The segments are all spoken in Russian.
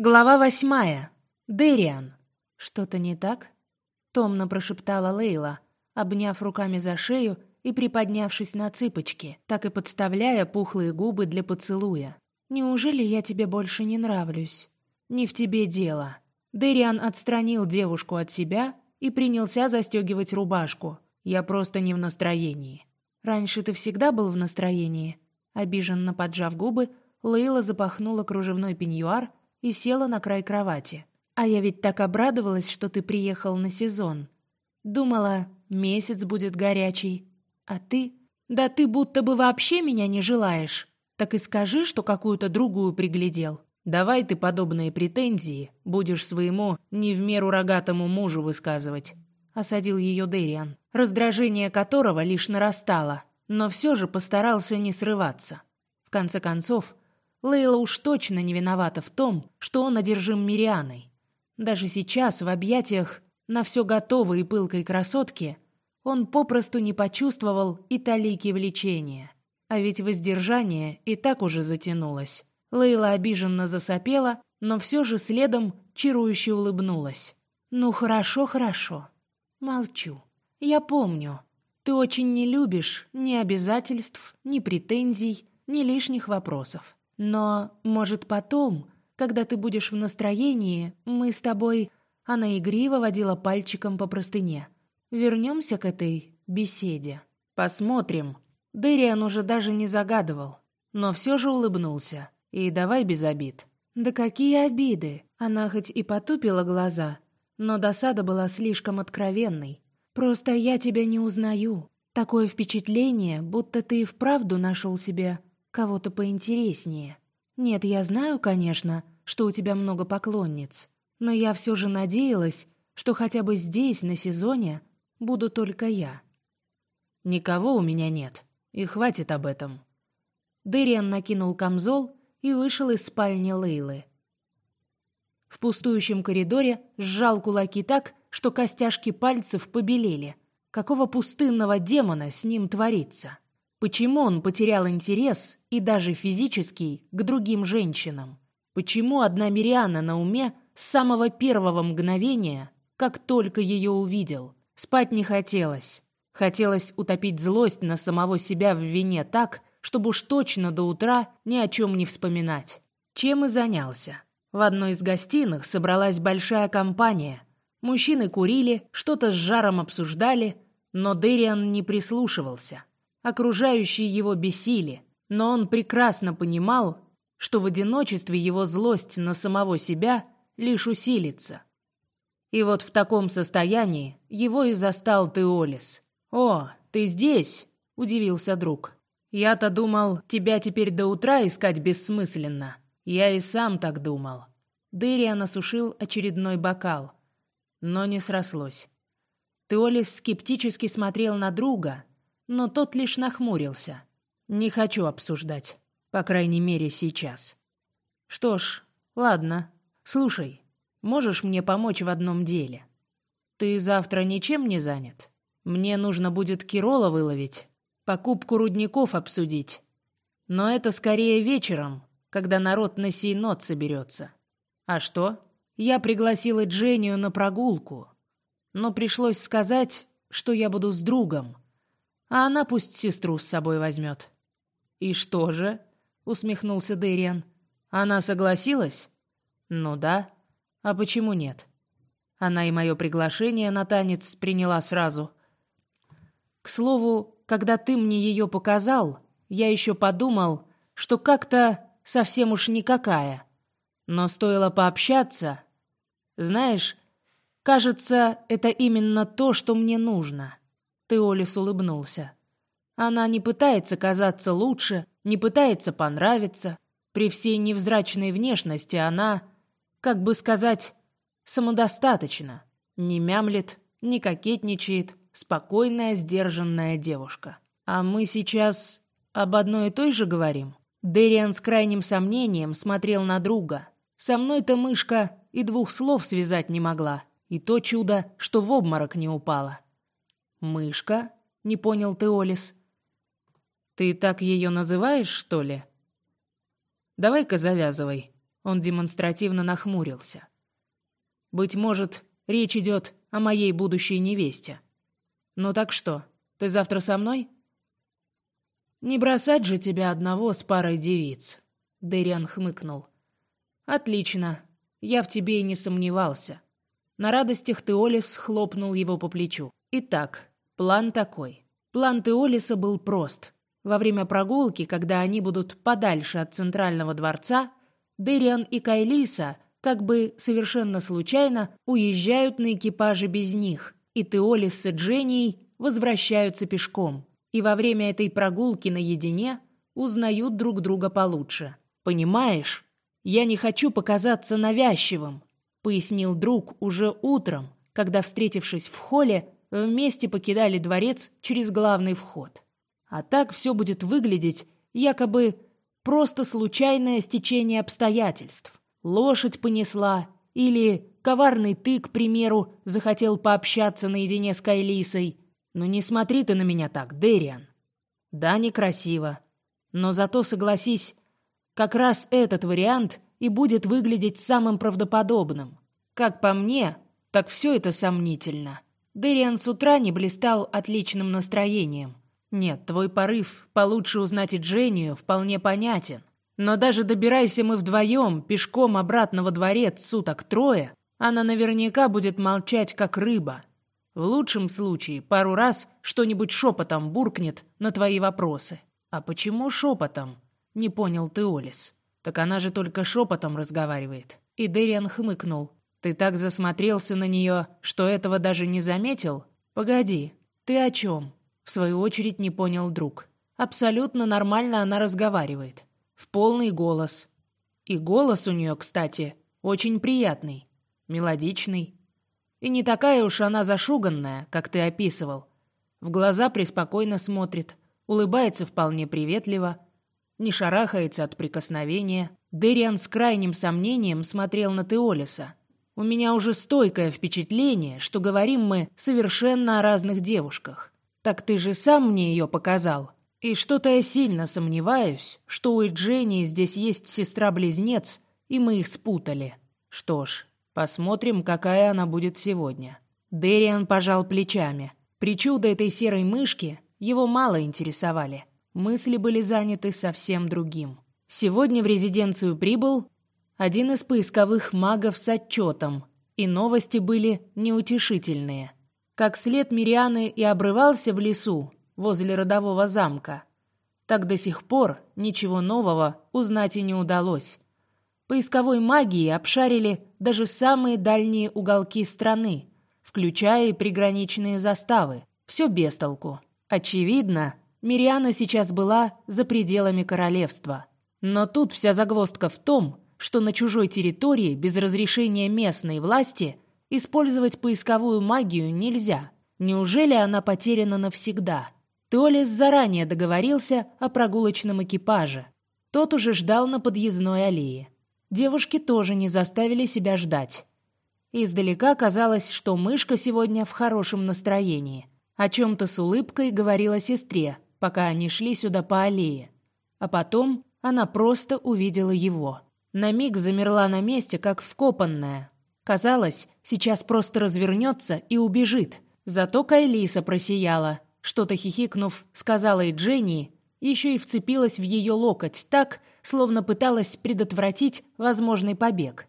Глава восьмая. Дэриан. Что-то не так? Томно прошептала Лейла, обняв руками за шею и приподнявшись на цыпочки, так и подставляя пухлые губы для поцелуя. Неужели я тебе больше не нравлюсь? Не в тебе дело. Дэриан отстранил девушку от себя и принялся застегивать рубашку. Я просто не в настроении. Раньше ты всегда был в настроении. Обиженно поджав губы, Лейла запахнула кружевной пеньюар и села на край кровати. «А я ведь так обрадовалась, что ты приехал на сезон. Думала, месяц будет горячий. А ты? Да ты будто бы вообще меня не желаешь. Так и скажи, что какую-то другую приглядел. Давай ты подобные претензии будешь своему не в меру рогатому мужу высказывать», — осадил ее Дэриан, раздражение которого лишь нарастало, но все же постарался не срываться. В конце концов, Лейла уж точно не виновата в том, что он одержим Мирианой. Даже сейчас, в объятиях на все готовой и пылкой красотки, он попросту не почувствовал и талики влечения. А ведь воздержание и так уже затянулось. Лейла обиженно засопела, но все же следом чарующе улыбнулась. «Ну хорошо, хорошо. Молчу. Я помню. Ты очень не любишь ни обязательств, ни претензий, ни лишних вопросов. Но, может, потом, когда ты будешь в настроении, мы с тобой...» Она игриво водила пальчиком по простыне. «Вернемся к этой беседе. Посмотрим». Дэриан уже даже не загадывал, но все же улыбнулся. «И давай без обид». «Да какие обиды!» Она хоть и потупила глаза, но досада была слишком откровенной. «Просто я тебя не узнаю. Такое впечатление, будто ты и вправду нашел себе кого-то поинтереснее. Нет, я знаю, конечно, что у тебя много поклонниц, но я все же надеялась, что хотя бы здесь, на сезоне, буду только я. Никого у меня нет, и хватит об этом. Дэриан накинул камзол и вышел из спальни Лейлы. В пустующем коридоре сжал кулаки так, что костяшки пальцев побелели. Какого пустынного демона с ним творится? Почему он потерял интерес, и даже физический, к другим женщинам? Почему одна Мириана на уме с самого первого мгновения, как только ее увидел? Спать не хотелось. Хотелось утопить злость на самого себя в вине так, чтобы уж точно до утра ни о чем не вспоминать. Чем и занялся. В одной из гостиных собралась большая компания. Мужчины курили, что-то с жаром обсуждали, но Дэриан не прислушивался. Окружающие его бесили, но он прекрасно понимал, что в одиночестве его злость на самого себя лишь усилится. И вот в таком состоянии его и застал Теолис. «О, ты здесь?» – удивился друг. «Я-то думал, тебя теперь до утра искать бессмысленно. Я и сам так думал». Дэриан осушил очередной бокал, но не срослось. Теолис скептически смотрел на друга, но тот лишь нахмурился. «Не хочу обсуждать. По крайней мере, сейчас». «Что ж, ладно. Слушай, можешь мне помочь в одном деле? Ты завтра ничем не занят? Мне нужно будет Кирола выловить, покупку рудников обсудить. Но это скорее вечером, когда народ на Сейнот соберется. А что? Я пригласила Дженнию на прогулку, но пришлось сказать, что я буду с другом, а она пусть сестру с собой возьмет». «И что же?» — усмехнулся Дэриан. «Она согласилась?» «Ну да. А почему нет?» Она и мое приглашение на танец приняла сразу. К слову, когда ты мне ее показал, я еще подумал, что как-то совсем уж никакая. Но стоило пообщаться. Знаешь, кажется, это именно то, что мне нужно. Теолис улыбнулся. Она не пытается казаться лучше, не пытается понравиться. При всей невзрачной внешности она, как бы сказать, самодостаточна. Не мямлет, не кокетничает, спокойная, сдержанная девушка. А мы сейчас об одной и той же говорим? Дэриан с крайним сомнением смотрел на друга. Со мной-то мышка и двух слов связать не могла. И то чудо, что в обморок не упала. «Мышка?» — не понял Теолис. «Ты так ее называешь, что ли?» «Давай-ка завязывай. Он демонстративно нахмурился. «Быть может, речь идет о моей будущей невесте. Ну так что, ты завтра со мной?» «Не бросать же тебя одного с парой девиц», — Дэриан хмыкнул. «Отлично. Я в тебе и не сомневался». На радостях Теолис хлопнул его по плечу. «Итак, план такой. План Теолиса был прост. Во время прогулки, когда они будут подальше от центрального дворца, Дэриан и Кайлиса, как бы совершенно случайно, уезжают на экипаже без них, и Теолис с Дженнией возвращаются пешком. И во время этой прогулки наедине узнают друг друга получше. «Понимаешь, я не хочу показаться навязчивым», пояснил друг уже утром, когда, встретившись в холле, вместе покидали дворец через главный вход. А так все будет выглядеть якобы Просто случайное стечение обстоятельств. Лошадь понесла, или коварный ты, к примеру, захотел пообщаться наедине с Кайлисой. Но не смотри ты на меня так, Дэриан. Да, некрасиво. Но зато, согласись, как раз этот вариант и будет выглядеть самым правдоподобным. Как по мне, так все это сомнительно. Дэриан с утра не блистал отличным настроением. Нет, твой порыв получше узнать и вполне понятен. Но даже добирайся мы вдвоем, пешком обратно во дворец суток трое, она наверняка будет молчать, как рыба. В лучшем случае пару раз что-нибудь шепотом буркнет на твои вопросы. А почему шепотом? Не понял ты, Олис. Так она же только шепотом разговаривает. И Дэриан хмыкнул. Ты так засмотрелся на нее, что этого даже не заметил? Погоди, ты о чем? В свою очередь не понял друг. Абсолютно нормально она разговаривает. В полный голос. И голос у нее, кстати, очень приятный. Мелодичный. И не такая уж она зашуганная, как ты описывал. В глаза преспокойно смотрит, улыбается вполне приветливо, не шарахается от прикосновения. Дэриан с крайним сомнением смотрел на Теолиса. У меня уже стойкое впечатление, что говорим мы совершенно о разных девушках. Так ты же сам мне ее показал. И что-то я сильно сомневаюсь, что у Дженни здесь есть сестра-близнец, и мы их спутали. Что ж, посмотрим, какая она будет сегодня. Дэриан пожал плечами. Причуды этой серой мышки его мало интересовали. Мысли были заняты совсем другим. Сегодня в резиденцию прибыл один из поисковых магов с отчетом, и новости были неутешительные как след Мирианы и обрывался в лесу возле родового замка, так до сих пор ничего нового узнать и не удалось. Поисковой магией обшарили даже самые дальние уголки страны, включая и приграничные заставы. Все без толку. Очевидно, Мириана сейчас была за пределами королевства. Но тут вся загвоздка в том, что на чужой территории без разрешения местной власти – Использовать поисковую магию нельзя. Неужели она потеряна навсегда? Толис заранее договорился о прогулочном экипаже. Тот уже ждал на подъездной аллее. Девушки тоже не заставили себя ждать. Издалека казалось, что мышка сегодня в хорошем настроении. О чем-то с улыбкой говорила сестре, пока они шли сюда по аллее. А потом она просто увидела его. На миг замерла на месте, как вкопанная, Казалось, сейчас просто развернется и убежит. Зато Кайлиса просияла. Что-то хихикнув, сказала и Дженни, еще и вцепилась в ее локоть так, словно пыталась предотвратить возможный побег.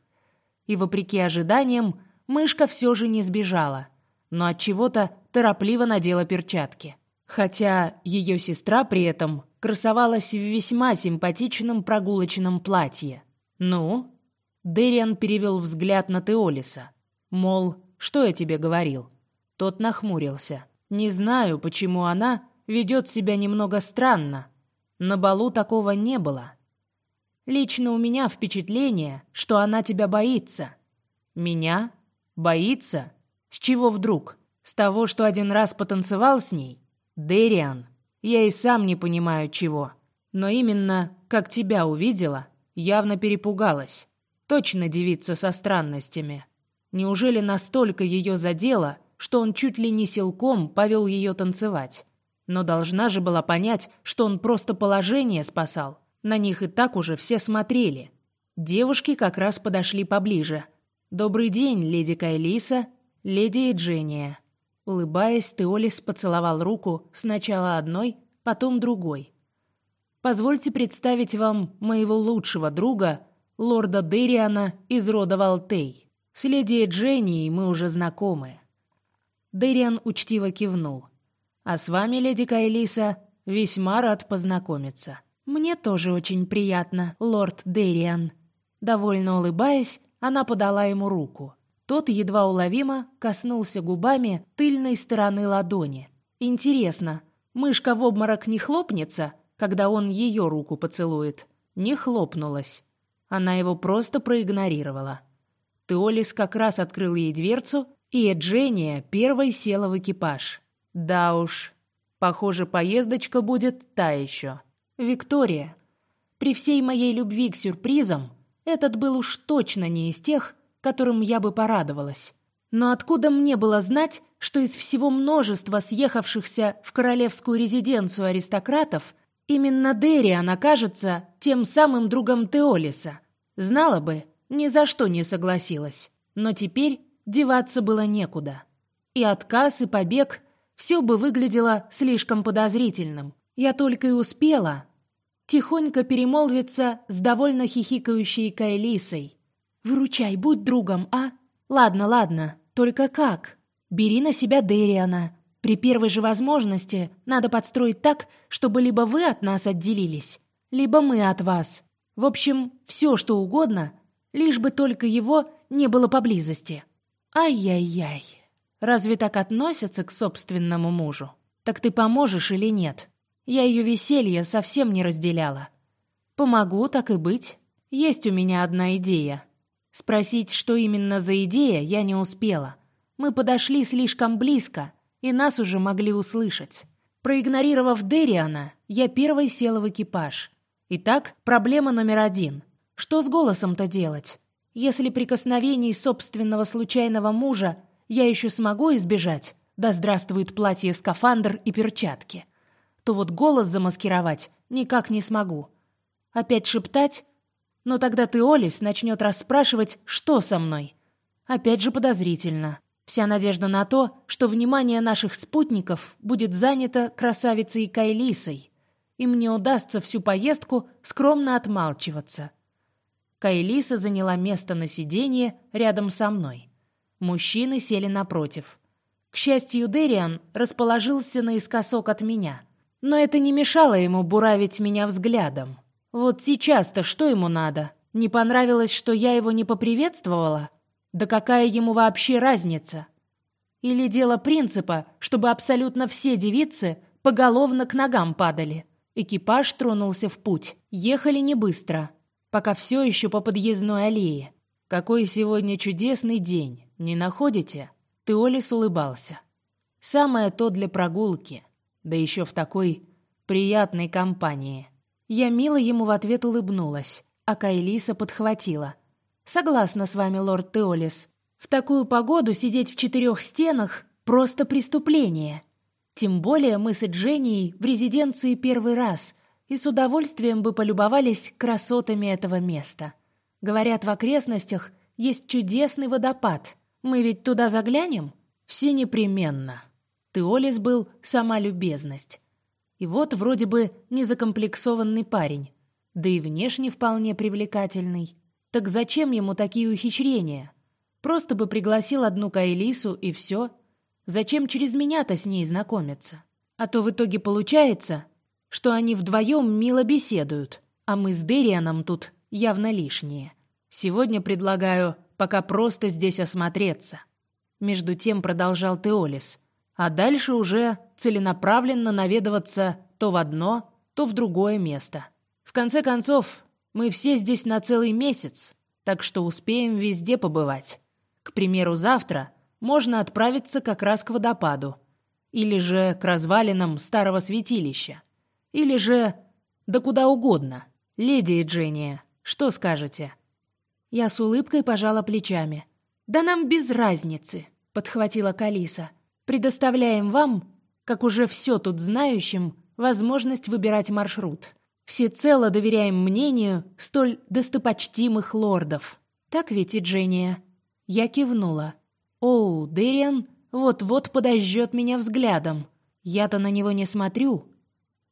И вопреки ожиданиям, мышка все же не сбежала, но от чего-то торопливо надела перчатки. Хотя ее сестра при этом красовалась в весьма симпатичном прогулочном платье. Ну, Дэриан перевел взгляд на Теолиса. Мол, что я тебе говорил? Тот нахмурился. Не знаю, почему она ведет себя немного странно. На балу такого не было. Лично у меня впечатление, что она тебя боится. Меня? Боится? С чего вдруг? С того, что один раз потанцевал с ней? Дэриан, я и сам не понимаю чего. Но именно, как тебя увидела, явно перепугалась. Точно девица со странностями. Неужели настолько ее задело, что он чуть ли не силком повел ее танцевать? Но должна же была понять, что он просто положение спасал. На них и так уже все смотрели. Девушки как раз подошли поближе. «Добрый день, леди Кайлиса, леди Эджения». Улыбаясь, Теолис поцеловал руку сначала одной, потом другой. «Позвольте представить вам моего лучшего друга, лорда Дериана из рода Валтей. С леди Эдженией мы уже знакомы». Дериан учтиво кивнул. «А с вами, леди Кайлиса, весьма рад познакомиться». «Мне тоже очень приятно, лорд Дериан». Довольно улыбаясь, она подала ему руку. Тот едва уловимо коснулся губами тыльной стороны ладони. Интересно, мышка в обморок не хлопнется, когда он ее руку поцелует? Не хлопнулась. Она его просто проигнорировала. Теолис как раз открыл ей дверцу, и Эджения первой села в экипаж. Да уж, похоже, поездочка будет та еще. Виктория. При всей моей любви к сюрпризам, этот был уж точно не из тех, которым я бы порадовалась. Но откуда мне было знать, что из всего множества съехавшихся в королевскую резиденцию аристократов именно Дериан окажется тем самым другом Теолиса? Знала бы, ни за что не согласилась. Но теперь деваться было некуда. И отказ, и побег – все бы выглядело слишком подозрительным. Я только и успела тихонько перемолвиться с довольно хихикающей Кайлисой – Выручай, будь другом, а? Ладно, ладно, только как? Бери на себя Дериана. При первой же возможности надо подстроить так, чтобы либо вы от нас отделились, либо мы от вас. В общем, все что угодно, лишь бы только его не было поблизости. Ай-яй-яй. Разве так относятся к собственному мужу? Так ты поможешь или нет? Я ее веселье совсем не разделяла. Помогу, так и быть. Есть у меня одна идея. Спросить, что именно за идея, я не успела. Мы подошли слишком близко, и нас уже могли услышать. Проигнорировав Дериана, я первой села в экипаж. Итак, проблема номер один. Что с голосом-то делать? Если прикосновений собственного случайного мужа я еще смогу избежать, да здравствует платье, скафандр и перчатки, то вот голос замаскировать никак не смогу. Опять шептать но тогда ты, Олис, начнет расспрашивать, что со мной. Опять же подозрительно. Вся надежда на то, что внимание наших спутников будет занято красавицей Кайлисой, и мне удастся всю поездку скромно отмалчиваться. Кайлиса заняла место на сиденье рядом со мной. Мужчины сели напротив. К счастью, Дериан расположился наискосок от меня, но это не мешало ему буравить меня взглядом. Вот сейчас-то что ему надо? Не понравилось, что я его не поприветствовала? Да какая ему вообще разница? Или дело принципа, чтобы абсолютно все девицы поголовно к ногам падали? Экипаж тронулся в путь. Ехали не быстро, пока все еще по подъездной аллее. Какой сегодня чудесный день, не находите? Теолис улыбался. Самое то для прогулки, да еще в такой приятной компании. Я мило ему в ответ улыбнулась, а Кайлиса подхватила. «Согласна с вами, лорд Теолис. В такую погоду сидеть в четырех стенах — просто преступление. Тем более мы с Эдженией в резиденции первый раз и с удовольствием бы полюбовались красотами этого места. Говорят, в окрестностях есть чудесный водопад. Мы ведь туда заглянем? Все непременно». Теолис был сама любезность. И вот вроде бы незакомплексованный парень, да и внешне вполне привлекательный. Так зачем ему такие ухищрения? Просто бы пригласил одну Каэлису и все. Зачем через меня-то с ней знакомиться? А то в итоге получается, что они вдвоем мило беседуют, а мы с Дерианом тут явно лишние. Сегодня предлагаю пока просто здесь осмотреться. Между тем продолжал Теолис – а дальше уже целенаправленно наведываться то в одно, то в другое место. В конце концов, мы все здесь на целый месяц, так что успеем везде побывать. К примеру, завтра можно отправиться как раз к водопаду, или же к развалинам старого святилища, или же да куда угодно. Леди Эджения, что скажете? Я с улыбкой пожала плечами. Да нам без разницы, подхватила Калиса. Предоставляем вам, как уже все тут знающим, возможность выбирать маршрут. Всецело доверяем мнению столь достопочтимых лордов. Так ведь и Дженния?» Я кивнула. «Оу, Дэриан вот-вот подожжет меня взглядом. Я-то на него не смотрю,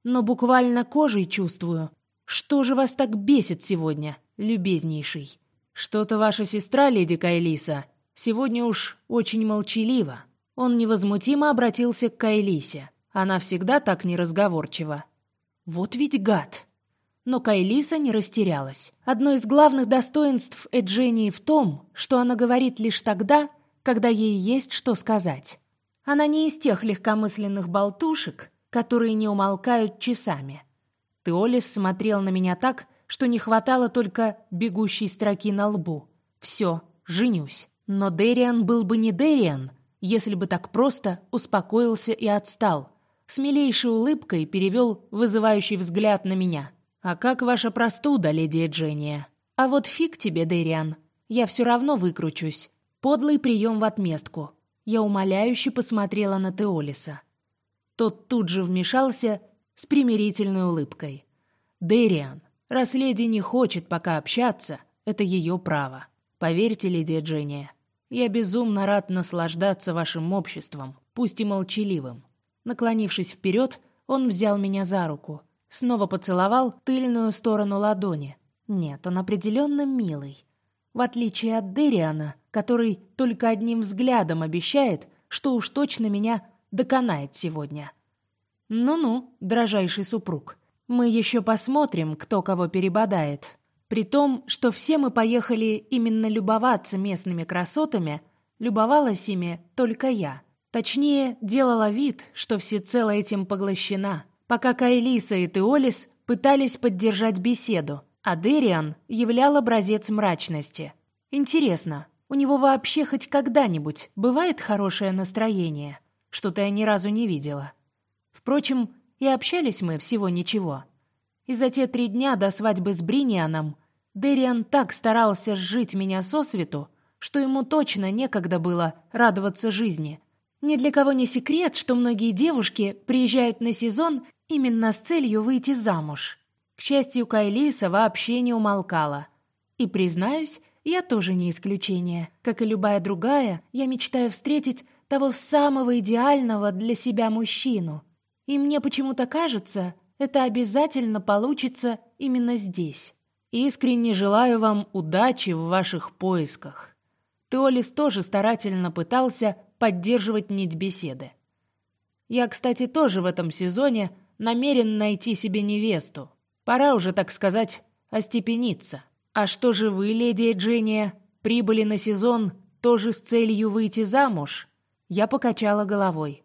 но буквально кожей чувствую. Что же вас так бесит сегодня, любезнейший? Что-то ваша сестра, леди Кайлиса, сегодня уж очень молчалива». Он невозмутимо обратился к Кайлисе. Она всегда так неразговорчива. Вот ведь гад. Но Кайлиса не растерялась. Одно из главных достоинств Эджении в том, что она говорит лишь тогда, когда ей есть что сказать. Она не из тех легкомысленных болтушек, которые не умолкают часами. Теолис смотрел на меня так, что не хватало только бегущей строки на лбу. Все, женюсь. Но Дериан был бы не Дериан, если бы так просто успокоился и отстал. С милейшей улыбкой перевел вызывающий взгляд на меня. «А как ваша простуда, леди Эджения?» «А вот фиг тебе, Дэриан. Я все равно выкручусь. Подлый прием в отместку». Я умоляюще посмотрела на Теолиса. Тот тут же вмешался с примирительной улыбкой. «Дэриан, раз леди не хочет пока общаться, это ее право. Поверьте, леди Эджения, я безумно рад наслаждаться вашим обществом, пусть и молчаливым». Наклонившись вперед, он взял меня за руку. Снова поцеловал тыльную сторону ладони. Нет, он определенно милый. В отличие от Дериана, который только одним взглядом обещает, что уж точно меня доконает сегодня. Ну-ну, дрожайший супруг, мы еще посмотрим, кто кого перебодает. При том, что все мы поехали именно любоваться местными красотами, любовалась ими только я. Точнее, делала вид, что всецело этим поглощена — пока Кайлиса и Теолис пытались поддержать беседу, а Дериан являл образец мрачности. Интересно, у него вообще хоть когда-нибудь бывает хорошее настроение? Что-то я ни разу не видела. Впрочем, и общались мы всего ничего. И за те три дня до свадьбы с Бринианом Дериан так старался сжить меня со свету, что ему точно некогда было радоваться жизни. Ни для кого не секрет, что многие девушки приезжают на сезон именно с целью выйти замуж. К счастью, Кайлиса вообще не умолкала. И, признаюсь, я тоже не исключение. Как и любая другая, я мечтаю встретить того самого идеального для себя мужчину. И мне почему-то кажется, это обязательно получится именно здесь. Искренне желаю вам удачи в ваших поисках. Теолис тоже старательно пытался поддерживать нить беседы. Я, кстати, тоже в этом сезоне намерен найти себе невесту. Пора уже, так сказать, остепениться. А что же вы, леди Дженния, прибыли на сезон тоже с целью выйти замуж? Я покачала головой.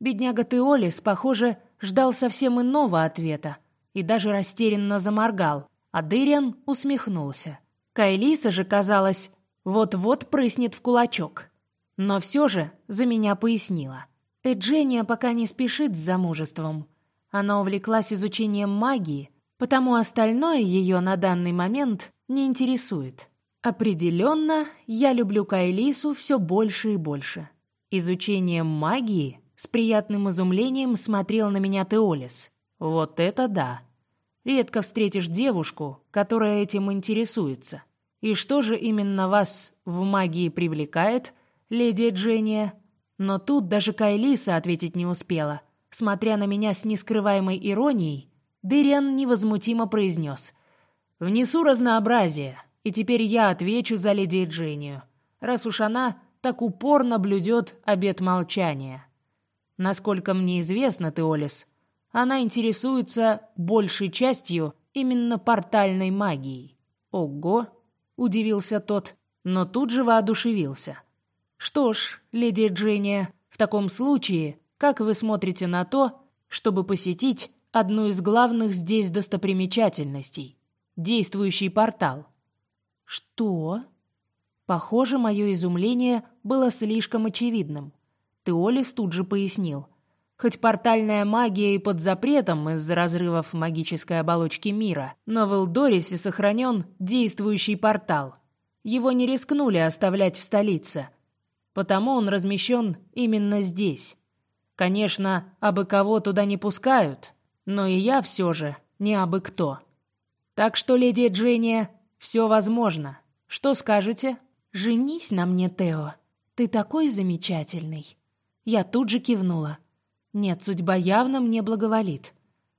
Бедняга Теолис, похоже, ждал совсем иного ответа и даже растерянно заморгал, а Дыриан усмехнулся. Кайлиса же, казалось, вот-вот прыснет в кулачок. Но все же за меня пояснила. Эджения пока не спешит с замужеством. Она увлеклась изучением магии, потому остальное ее на данный момент не интересует. Определенно, я люблю Кайлису все больше и больше. Изучением магии с приятным изумлением смотрел на меня Теолис. Вот это да! Редко встретишь девушку, которая этим интересуется. И что же именно вас в магии привлекает, леди Дженния? Но тут даже Кайлиса ответить не успела — Смотря на меня с нескрываемой иронией, Дыриан невозмутимо произнес. «Внесу разнообразие, и теперь я отвечу за леди Дженнию, раз уж она так упорно блюдет обет молчания. Насколько мне известно, Теолис, она интересуется большей частью именно портальной магией». «Ого!» — удивился тот, но тут же воодушевился. «Что ж, леди Дженния, в таком случае как вы смотрите на то, чтобы посетить одну из главных здесь достопримечательностей — действующий портал? Что? Похоже, мое изумление было слишком очевидным. Теолис тут же пояснил. Хоть портальная магия и под запретом из-за разрывов магической оболочки мира, но в Элдорисе сохранен действующий портал. Его не рискнули оставлять в столице, потому он размещен именно здесь. Конечно, абы кого туда не пускают, но и я все же не абы кто. Так что, леди Дженния, все возможно. Что скажете? Женись на мне, Тео. Ты такой замечательный. Я тут же кивнула. Нет, судьба явно мне благоволит.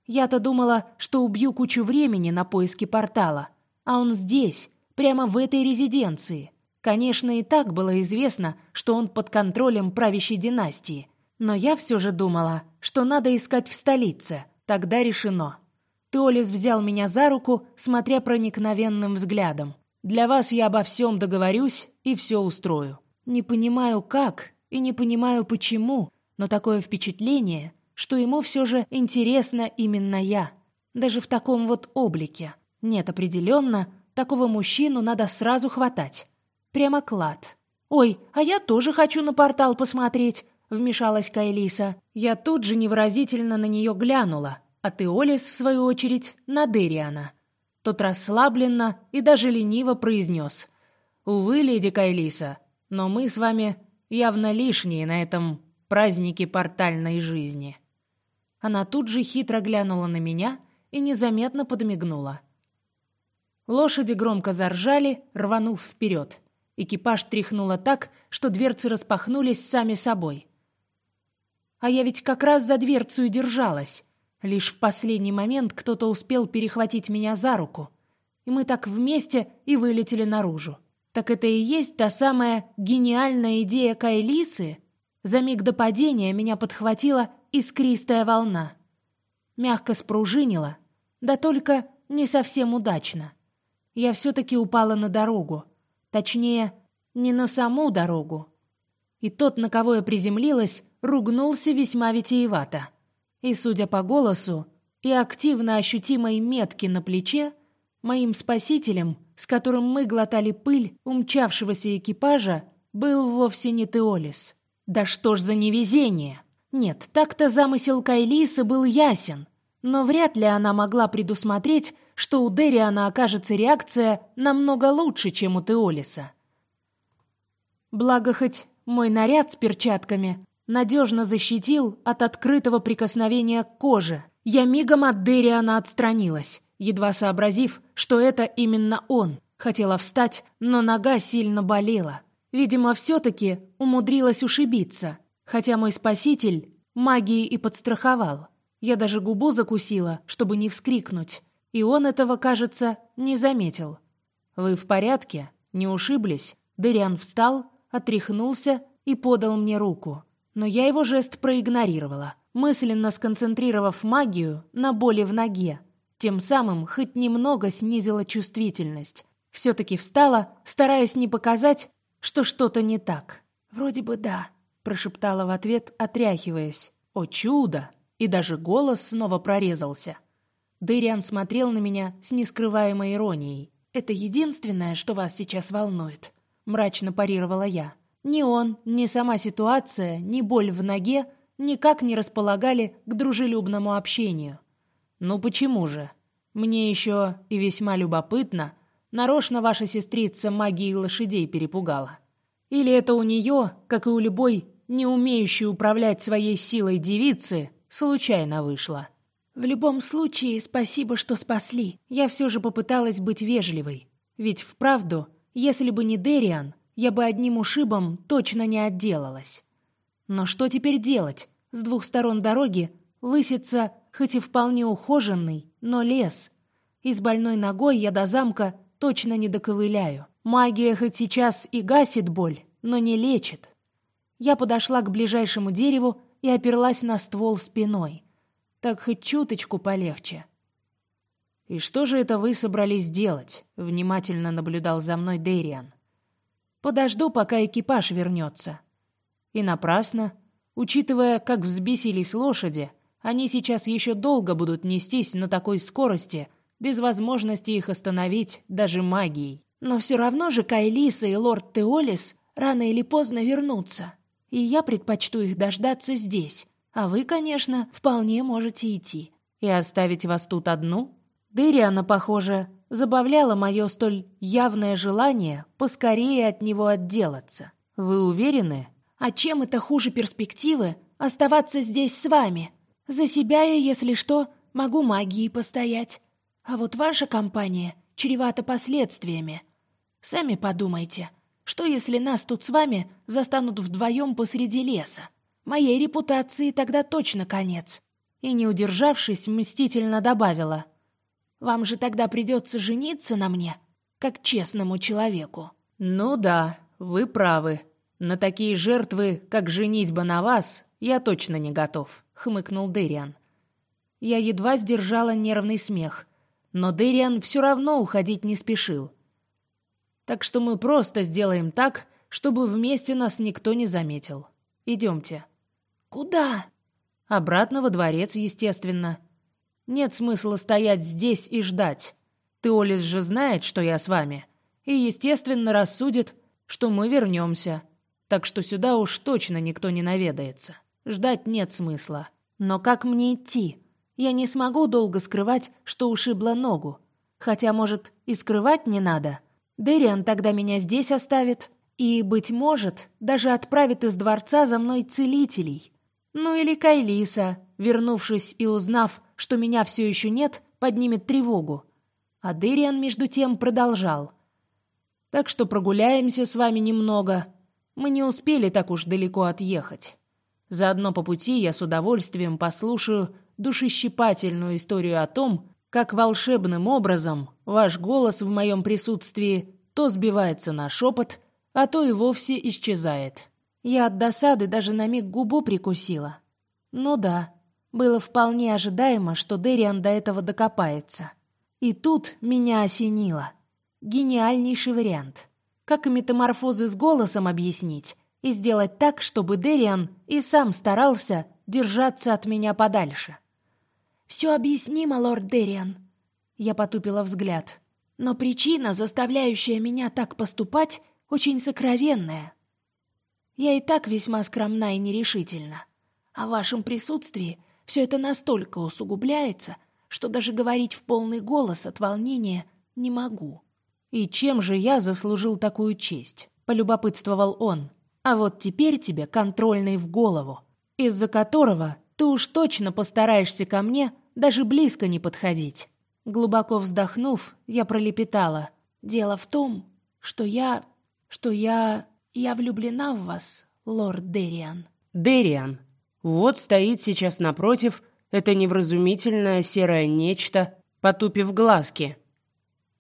Я-то думала, что убью кучу времени на поиски портала, а он здесь, прямо в этой резиденции. Конечно, и так было известно, что он под контролем правящей династии, но я все же думала, что надо искать в столице. Тогда решено. Теолис взял меня за руку, смотря проникновенным взглядом. «Для вас я обо всем договорюсь и все устрою. Не понимаю, как, и не понимаю, почему, но такое впечатление, что ему все же интересно именно я. Даже в таком вот облике. Нет, определенно, такого мужчину надо сразу хватать. Прямо клад. «Ой, а я тоже хочу на портал посмотреть», — вмешалась Кайлиса. Я тут же невыразительно на нее глянула, а Теолис, в свою очередь, на Дериана. Тот расслабленно и даже лениво произнес. «Увы, леди Кайлиса, но мы с вами явно лишние на этом празднике портальной жизни». Она тут же хитро глянула на меня и незаметно подмигнула. Лошади громко заржали, рванув вперед. Экипаж тряхнуло так, что дверцы распахнулись сами собой. А я ведь как раз за дверцу и держалась. Лишь в последний момент кто-то успел перехватить меня за руку. И мы так вместе и вылетели наружу. Так это и есть та самая гениальная идея Кайлисы? За миг до падения меня подхватила искристая волна. Мягко спружинила, да только не совсем удачно. Я все-таки упала на дорогу. Точнее, не на саму дорогу. И тот, на кого я приземлилась, ругнулся весьма витиевато. И, судя по голосу и активно ощутимой метке на плече, моим спасителем, с которым мы глотали пыль умчавшегося экипажа, был вовсе не Теолис. Да что ж за невезение! Нет, так-то замысел Кайлисы был ясен, но вряд ли она могла предусмотреть, что у Дериана окажется реакция намного лучше, чем у Теолиса. Благо хоть мой наряд с перчатками надежно защитил от открытого прикосновения к коже. Я мигом от Дериана отстранилась, едва сообразив, что это именно он. Хотела встать, но нога сильно болела. Видимо, все-таки умудрилась ушибиться, хотя мой спаситель магией и подстраховал. Я даже губу закусила, чтобы не вскрикнуть, и он этого, кажется, не заметил. «Вы в порядке? Не ушиблись?» Дыриан встал, отряхнулся и подал мне руку но я его жест проигнорировала, мысленно сконцентрировав магию на боли в ноге. Тем самым хоть немного снизила чувствительность. Все-таки встала, стараясь не показать, что что-то не так. «Вроде бы да», — прошептала в ответ, отряхиваясь. «О чудо!» И даже голос снова прорезался. Дэриан смотрел на меня с нескрываемой иронией. «Это единственное, что вас сейчас волнует», — мрачно парировала я. Ни он, ни сама ситуация, ни боль в ноге никак не располагали к дружелюбному общению. Ну почему же? Мне еще и весьма любопытно, нарочно ваша сестрица магией лошадей перепугала. Или это у нее, как и у любой, не умеющей управлять своей силой девицы, случайно вышло? В любом случае, спасибо, что спасли. Я все же попыталась быть вежливой. Ведь вправду, если бы не Дериан, я бы одним ушибом точно не отделалась. Но что теперь делать? С двух сторон дороги высится, хоть и вполне ухоженный, но лес. И с больной ногой я до замка точно не доковыляю. Магия хоть сейчас и гасит боль, но не лечит. Я подошла к ближайшему дереву и оперлась на ствол спиной. Так хоть чуточку полегче. «И что же это вы собрались делать?» — внимательно наблюдал за мной Дэриан. Подожду, пока экипаж вернется. И напрасно. Учитывая, как взбесились лошади, они сейчас еще долго будут нестись на такой скорости, без возможности их остановить даже магией. Но все равно же Кайлиса и лорд Теолис рано или поздно вернутся. И я предпочту их дождаться здесь. А вы, конечно, вполне можете идти. И оставить вас тут одну? Дыриана, похоже, забавляло мое столь явное желание поскорее от него отделаться. Вы уверены? А чем это хуже перспективы оставаться здесь с вами? За себя я, если что, могу магией постоять. А вот ваша компания чревата последствиями. Сами подумайте, что если нас тут с вами застанут вдвоем посреди леса? Моей репутации тогда точно конец. И, не удержавшись, мстительно добавила. Вам же тогда придется жениться на мне, как честному человеку. Ну да, вы правы. На такие жертвы, как женитьба на вас, я точно не готов, хмыкнул Дэриан. Я едва сдержала нервный смех, но Дэриан все равно уходить не спешил. Так что мы просто сделаем так, чтобы вместе нас никто не заметил. Идемте. Куда? Обратно во дворец, естественно. Нет смысла стоять здесь и ждать. Ты, Олис, же знает, что я с вами. И, естественно, рассудит, что мы вернемся. Так что сюда уж точно никто не наведается. Ждать нет смысла. Но как мне идти? Я не смогу долго скрывать, что ушибла ногу. Хотя, может, и скрывать не надо. Дэриан тогда меня здесь оставит. И, быть может, даже отправит из дворца за мной целителей. Ну или Кайлиса, вернувшись и узнав, что меня все еще нет, поднимет тревогу. А Дыриан, между тем, продолжал. «Так что прогуляемся с вами немного. Мы не успели так уж далеко отъехать. Заодно по пути я с удовольствием послушаю душещипательную историю о том, как волшебным образом ваш голос в моем присутствии то сбивается на шепот, а то и вовсе исчезает». Я от досады даже на миг губу прикусила. Ну да, было вполне ожидаемо, что Дериан до этого докопается. И тут меня осенило. Гениальнейший вариант. Как и метаморфозы с голосом объяснить и сделать так, чтобы Дериан и сам старался держаться от меня подальше. «Все объяснимо, лорд Дериан». Я потупила взгляд. «Но причина, заставляющая меня так поступать, очень сокровенная. Я и так весьма скромна и нерешительна. В вашем присутствии все это настолько усугубляется, что даже говорить в полный голос от волнения не могу. И чем же я заслужил такую честь? полюбопытствовал он. А вот теперь тебе контрольный в голову, из-за которого ты уж точно постараешься ко мне даже близко не подходить. Глубоко вздохнув, я пролепетала: "Дело в том, что я, что я, я влюблена в вас, лорд Дериан". Дериан, вот стоит сейчас напротив это невразумительное серое нечто, потупив глазки,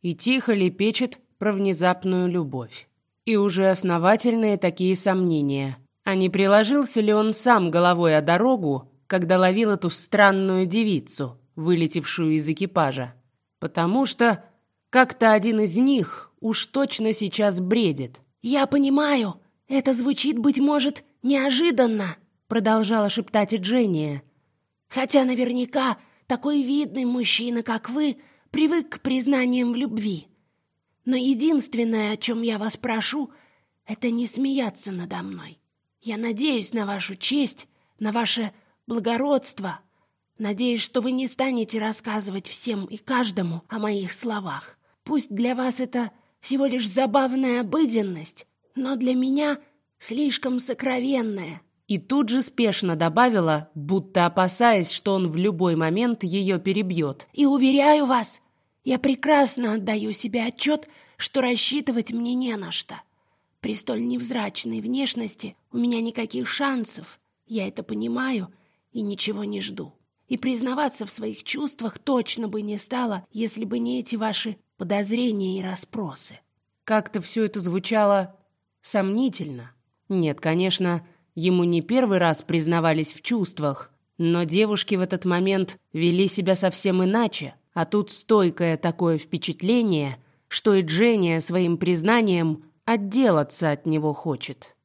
и тихо лепечет про внезапную любовь. И уже основательные такие сомнения. А не приложился ли он сам головой о дорогу, когда ловил эту странную девицу, вылетевшую из экипажа? Потому что как-то один из них уж точно сейчас бредит. «Я понимаю, это звучит, быть может, неожиданно», продолжала шептать Дженния. Хотя наверняка такой видный мужчина, как вы, привык к признаниям в любви. Но единственное, о чем я вас прошу, это не смеяться надо мной. Я надеюсь на вашу честь, на ваше благородство. Надеюсь, что вы не станете рассказывать всем и каждому о моих словах. Пусть для вас это всего лишь забавная обыденность, но для меня слишком сокровенная. И тут же спешно добавила, будто опасаясь, что он в любой момент ее перебьет. «И уверяю вас, я прекрасно отдаю себе отчет, что рассчитывать мне не на что. При столь невзрачной внешности у меня никаких шансов. Я это понимаю и ничего не жду. И признаваться в своих чувствах точно бы не стала, если бы не эти ваши подозрения и расспросы». Как-то все это звучало сомнительно. Нет, конечно, Ему не первый раз признавались в чувствах, но девушки в этот момент вели себя совсем иначе, а тут стойкое такое впечатление, что и Дженния своим признанием отделаться от него хочет.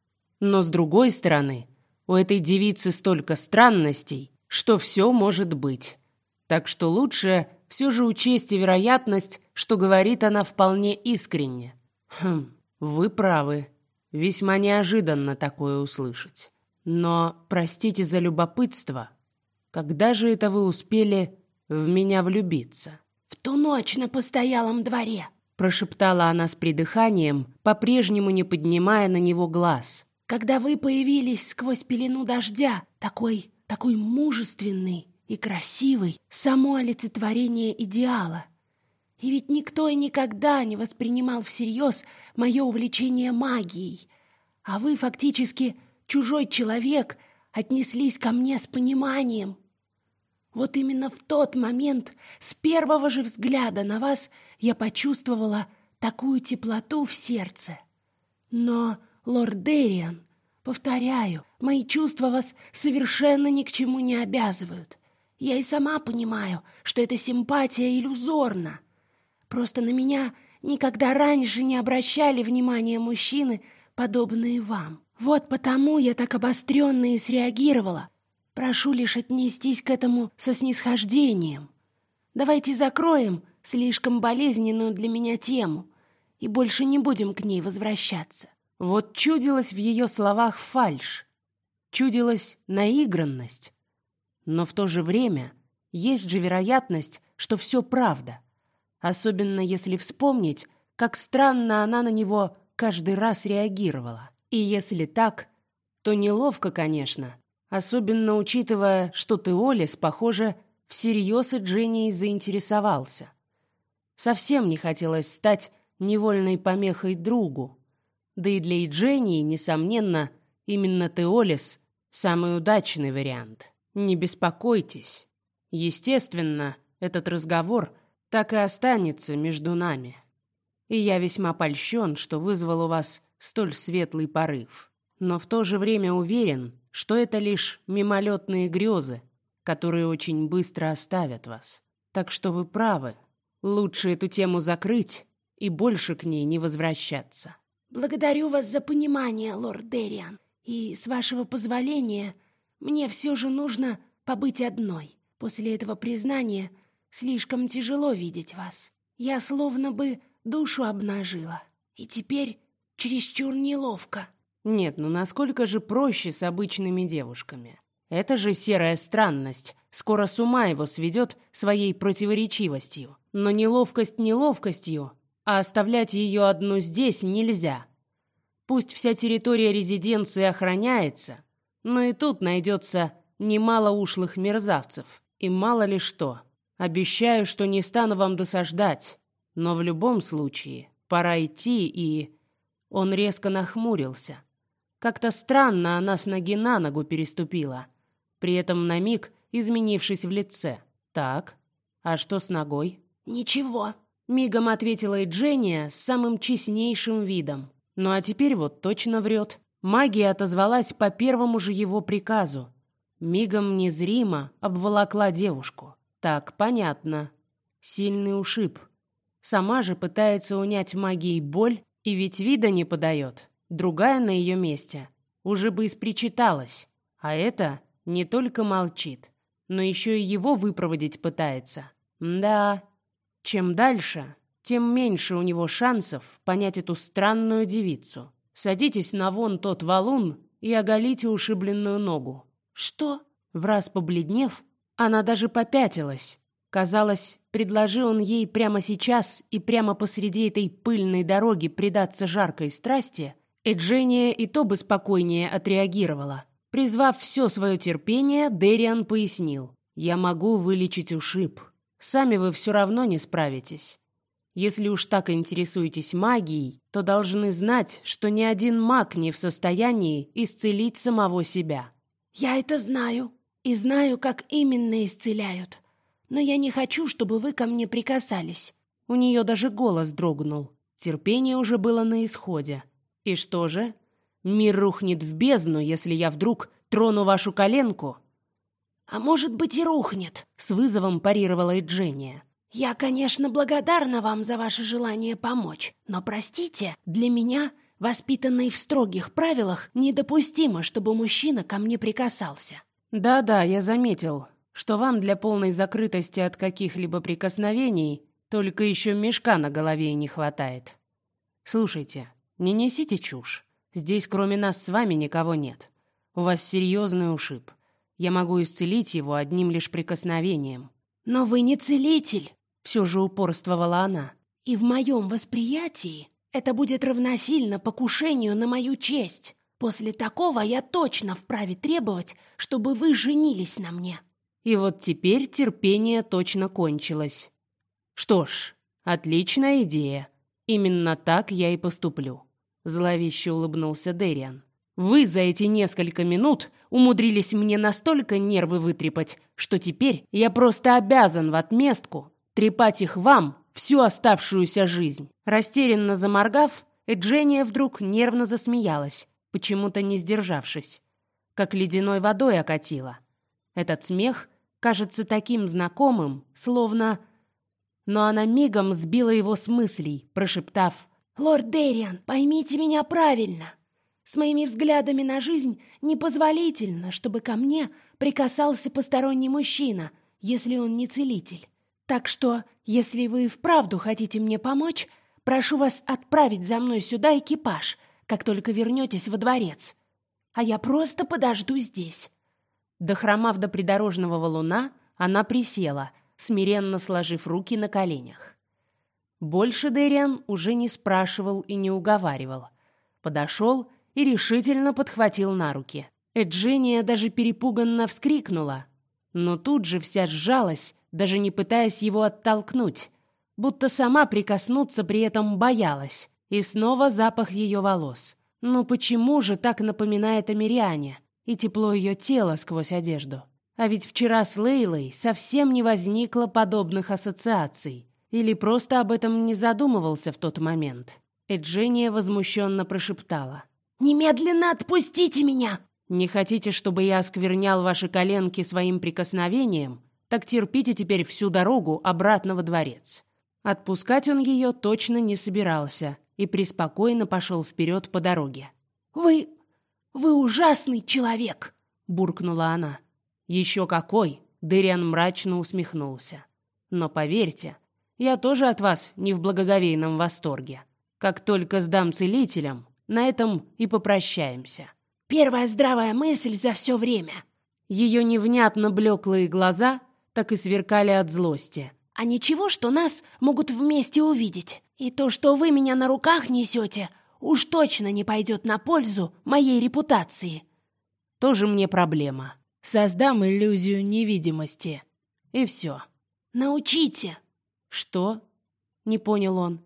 Но с другой стороны, у этой девицы столько странностей, что все может быть. Так что лучше все же учесть и вероятность, что говорит она вполне искренне. Хм, вы правы. Весьма неожиданно такое услышать. Но, простите за любопытство, когда же это вы успели в меня влюбиться? В ту ночь на постоялом дворе, прошептала она с придыханием, по-прежнему не поднимая на него глаз. Когда вы появились сквозь пелену дождя, такой, такой мужественный и красивый — само олицетворение идеала. И ведь никто и никогда не воспринимал всерьез мое увлечение магией, а вы фактически чужой человек отнеслись ко мне с пониманием. Вот именно в тот момент, с первого же взгляда на вас, я почувствовала такую теплоту в сердце. Но, лорд Дериан, повторяю, мои чувства вас совершенно ни к чему не обязывают. Я и сама понимаю, что эта симпатия иллюзорна. Просто на меня никогда раньше не обращали внимания мужчины, подобные вам. Вот потому я так обостренно и среагировала. Прошу лишь отнестись к этому со снисхождением. Давайте закроем слишком болезненную для меня тему и больше не будем к ней возвращаться. Вот чудилась в ее словах фальшь, чудилась наигранность. Но в то же время есть же вероятность, что все правда. Особенно если вспомнить, как странно она на него каждый раз реагировала. И если так, то неловко, конечно, особенно учитывая, что Теолис, похоже, всерьез и Дженни заинтересовался. Совсем не хотелось стать невольной помехой другу. Да и для Иджении, несомненно, именно Теолис — самый удачный вариант. Не беспокойтесь. Естественно, этот разговор так и останется между нами и я весьма польщен, что вызвал у вас столь светлый порыв. Но в то же время уверен, что это лишь мимолетные грезы, которые очень быстро оставят вас. Так что вы правы. Лучше эту тему закрыть и больше к ней не возвращаться. Благодарю вас за понимание, лорд Дериан. И, с вашего позволения, мне все же нужно побыть одной. После этого признания слишком тяжело видеть вас. Я словно бы душу обнажила. И теперь чересчур неловко. Нет, ну насколько же проще с обычными девушками? Это же серая странность. Скоро с ума его сведет своей противоречивостью. Но неловкость неловкостью, а оставлять ее одну здесь нельзя. Пусть вся территория резиденции охраняется, но и тут найдется немало ушлых мерзавцев. И мало ли что. Обещаю, что не стану вам досаждать. Но в любом случае, пора идти и... Он резко нахмурился. Как-то странно она с ноги на ногу переступила, при этом на миг изменившись в лице. Так, а что с ногой? Ничего. Мигом ответила и Дженния с самым честнейшим видом. Ну а теперь вот точно врет. Магия отозвалась по первому же его приказу. Мигом незримо обволокла девушку. Так, понятно. Сильный ушиб. Сама же пытается унять магией боль, и ведь вида не подает. Другая на ее месте уже бы испричиталась. А это не только молчит, но еще и его выпроводить пытается. Да, чем дальше, тем меньше у него шансов понять эту странную девицу. Садитесь на вон тот валун и оголите ушибленную ногу. Что? В раз побледнев, она даже попятилась. Казалось, Предложи он ей прямо сейчас и прямо посреди этой пыльной дороги предаться жаркой страсти, Эджения и то бы спокойнее отреагировала. Призвав все свое терпение, Дериан пояснил. «Я могу вылечить ушиб. Сами вы все равно не справитесь. Если уж так интересуетесь магией, то должны знать, что ни один маг не в состоянии исцелить самого себя». «Я это знаю. И знаю, как именно исцеляют но я не хочу, чтобы вы ко мне прикасались». У нее даже голос дрогнул. Терпение уже было на исходе. «И что же? Мир рухнет в бездну, если я вдруг трону вашу коленку?» «А может быть и рухнет», — с вызовом парировала Эджения. «Я, конечно, благодарна вам за ваше желание помочь, но, простите, для меня, воспитанной в строгих правилах, недопустимо, чтобы мужчина ко мне прикасался». «Да-да, я заметил что вам для полной закрытости от каких-либо прикосновений только еще мешка на голове не хватает. Слушайте, не несите чушь. Здесь кроме нас с вами никого нет. У вас серьезный ушиб. Я могу исцелить его одним лишь прикосновением. Но вы не целитель, все же упорствовала она. И в моем восприятии это будет равносильно покушению на мою честь. После такого я точно вправе требовать, чтобы вы женились на мне. И вот теперь терпение точно кончилось. Что ж, отличная идея. Именно так я и поступлю. Зловеще улыбнулся Дэриан. Вы за эти несколько минут умудрились мне настолько нервы вытрепать, что теперь я просто обязан в отместку трепать их вам всю оставшуюся жизнь. Растерянно заморгав, Эджения вдруг нервно засмеялась, почему-то не сдержавшись, как ледяной водой окатила. Этот смех кажется таким знакомым, словно... Но она мигом сбила его с мыслей, прошептав «Лорд Дэриан, поймите меня правильно. С моими взглядами на жизнь непозволительно, чтобы ко мне прикасался посторонний мужчина, если он не целитель. Так что, если вы вправду хотите мне помочь, прошу вас отправить за мной сюда экипаж, как только вернетесь во дворец. А я просто подожду здесь». Дохромав до придорожного валуна, она присела, смиренно сложив руки на коленях. Больше Дэриан уже не спрашивал и не уговаривал. Подошел и решительно подхватил на руки. Эджения даже перепуганно вскрикнула, но тут же вся сжалась, даже не пытаясь его оттолкнуть, будто сама прикоснуться при этом боялась. И снова запах ее волос. Но почему же так напоминает о Мириане? И тепло ее тела сквозь одежду. А ведь вчера с Лейлой совсем не возникло подобных ассоциаций. Или просто об этом не задумывался в тот момент. Эджения возмущенно прошептала. «Немедленно отпустите меня!» «Не хотите, чтобы я осквернял ваши коленки своим прикосновением? Так терпите теперь всю дорогу обратно во дворец». Отпускать он ее точно не собирался и преспокойно пошел вперед по дороге. «Вы... вы ужасный человек!» — буркнула она. «Еще какой!» — Дыриан мрачно усмехнулся. «Но поверьте, я тоже от вас не в благоговейном восторге. Как только сдам целителям, на этом и попрощаемся». «Первая здравая мысль за все время». Ее невнятно блеклые глаза так и сверкали от злости. «А ничего, что нас могут вместе увидеть. И то, что вы меня на руках несете, уж точно не пойдет на пользу моей репутации». «Тоже мне проблема. Создам иллюзию невидимости. И все». «Научите». «Что?» — не понял он.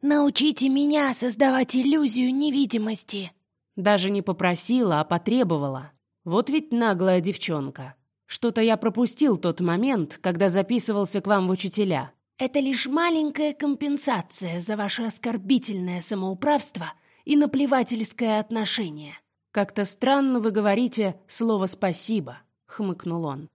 «Научите меня создавать иллюзию невидимости!» Даже не попросила, а потребовала. Вот ведь наглая девчонка. Что-то я пропустил тот момент, когда записывался к вам в учителя. Это лишь маленькая компенсация за ваше оскорбительное самоуправство и наплевательское отношение. Как-то странно вы говорите слово «спасибо», — хмыкнул он.